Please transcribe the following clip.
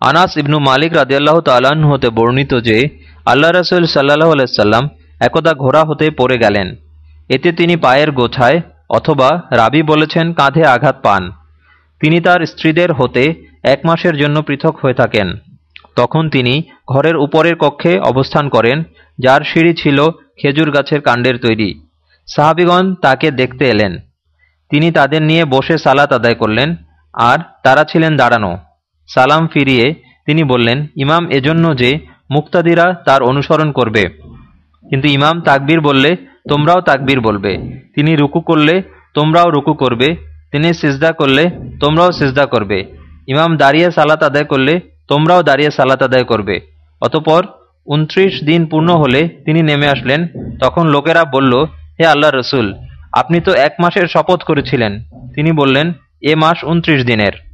আনাস ইবনু মালিক রাজিয়াল্লাহ তাল্লাহ্ন হতে বর্ণিত যে, আল্লাহ রসুল সাল্লাহ আলাইসাল্লাম একদা ঘোড়া হতে পড়ে গেলেন। এতে তিনি পায়ের গোছায় অথবা রাবি বলেছেন কাঁধে আঘাত পান। তিনি তার স্ত্রীদের হতে এক মাসের জন্য পৃথক হয়ে থাকেন। তখন তিনি ঘরের উপরের কক্ষে অবস্থান করেন, যার সিঁড়ি ছিল খেজুর গাছের কাণ্ডের তৈরি। সাহাবিগণ তাকে দেখতে এলেন। তিনি তাদের নিয়ে বসে সালাত আদায় করলেন, আর তারা ছিলেন দাঁড়ানো। সালাম ফিরিয়ে তিনি বললেন, ইমাম এজন্য যে মুক্তাদিরা তার অনুসরণ করবে। কিন্তু ইমাম তাকবীর বললে, তোমরাও তাকবীর বলবে। তিনি রুকু করলে, তোমরাও রুকু করবে। তিনি সিজদা করলে, তোমরাও সিজদা করবে। ইমাম দাঁড়িয়ে সালাত আদায় করলে, তোমরাও দাঁড়িয়ে সালাত আদায় করবে। অতপর উনত্রিশ দিন পূর্ণ হলে তিনি নেমে আসলেন। তখন লোকেরা বলল, হে আল্লাহ রসুল, আপনি তো এক মাসের শপথ করেছিলেন। তিনি বললেন, এ মাস উনত্রিশ দিনের।